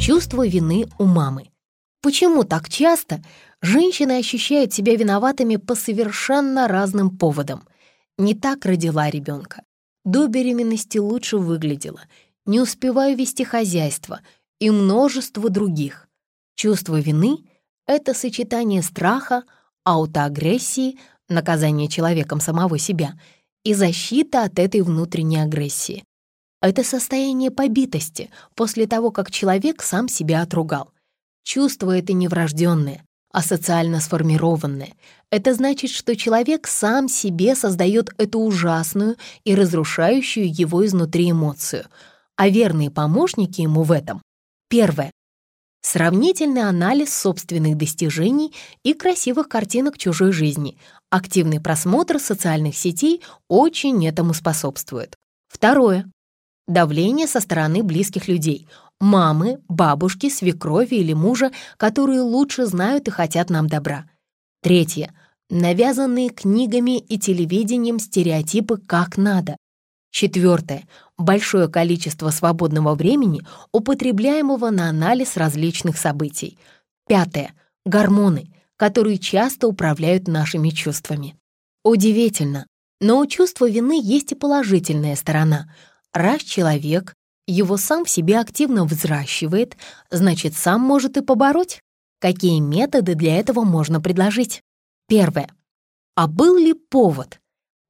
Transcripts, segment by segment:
Чувство вины у мамы. Почему так часто женщины ощущают себя виноватыми по совершенно разным поводам? Не так родила ребенка. До беременности лучше выглядела. Не успеваю вести хозяйство и множество других. Чувство вины — это сочетание страха, аутоагрессии, наказания человеком самого себя и защита от этой внутренней агрессии. Это состояние побитости после того, как человек сам себя отругал. Чувство это не врожденное, а социально сформированное. Это значит, что человек сам себе создает эту ужасную и разрушающую его изнутри эмоцию, а верные помощники ему в этом. Первое. Сравнительный анализ собственных достижений и красивых картинок чужой жизни. Активный просмотр социальных сетей очень этому способствует. Второе давление со стороны близких людей, мамы, бабушки, свекрови или мужа, которые лучше знают и хотят нам добра. Третье. Навязанные книгами и телевидением стереотипы «как надо». Четвертое. Большое количество свободного времени, употребляемого на анализ различных событий. Пятое. Гормоны, которые часто управляют нашими чувствами. Удивительно, но у чувства вины есть и положительная сторона — Раз человек его сам в себе активно взращивает, значит, сам может и побороть. Какие методы для этого можно предложить? Первое. А был ли повод?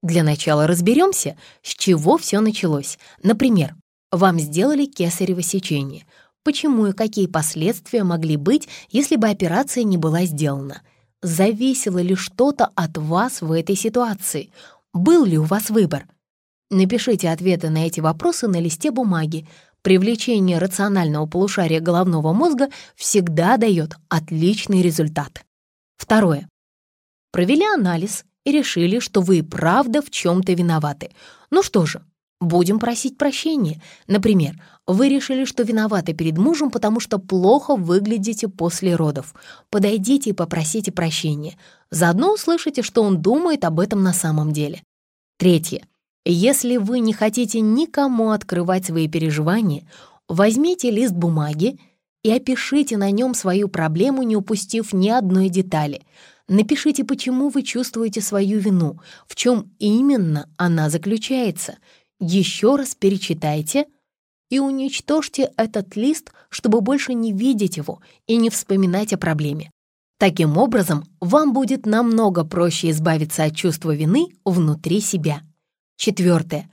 Для начала разберемся, с чего все началось. Например, вам сделали кесарево сечение. Почему и какие последствия могли быть, если бы операция не была сделана? Зависело ли что-то от вас в этой ситуации? Был ли у вас выбор? Напишите ответы на эти вопросы на листе бумаги. Привлечение рационального полушария головного мозга всегда дает отличный результат. Второе. Провели анализ и решили, что вы правда в чем-то виноваты. Ну что же, будем просить прощения. Например, вы решили, что виноваты перед мужем, потому что плохо выглядите после родов. Подойдите и попросите прощения. Заодно услышите, что он думает об этом на самом деле. Третье. Если вы не хотите никому открывать свои переживания, возьмите лист бумаги и опишите на нем свою проблему, не упустив ни одной детали. Напишите, почему вы чувствуете свою вину, в чем именно она заключается. Еще раз перечитайте и уничтожьте этот лист, чтобы больше не видеть его и не вспоминать о проблеме. Таким образом, вам будет намного проще избавиться от чувства вины внутри себя. Четвертое.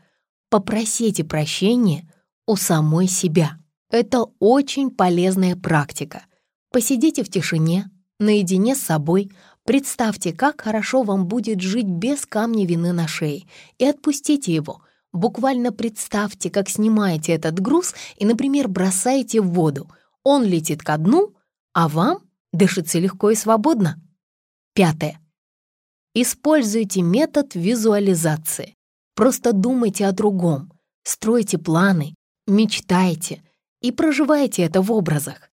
Попросите прощения у самой себя. Это очень полезная практика. Посидите в тишине, наедине с собой, представьте, как хорошо вам будет жить без камня вины на шее, и отпустите его. Буквально представьте, как снимаете этот груз и, например, бросаете в воду. Он летит ко дну, а вам дышится легко и свободно. Пятое. Используйте метод визуализации. Просто думайте о другом, стройте планы, мечтайте и проживайте это в образах.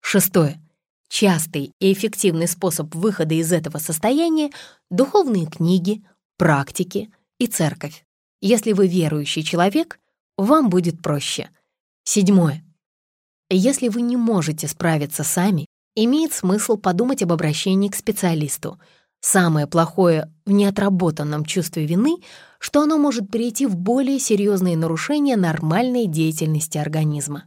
Шестое. Частый и эффективный способ выхода из этого состояния — духовные книги, практики и церковь. Если вы верующий человек, вам будет проще. Седьмое. Если вы не можете справиться сами, имеет смысл подумать об обращении к специалисту — Самое плохое в неотработанном чувстве вины, что оно может перейти в более серьезные нарушения нормальной деятельности организма.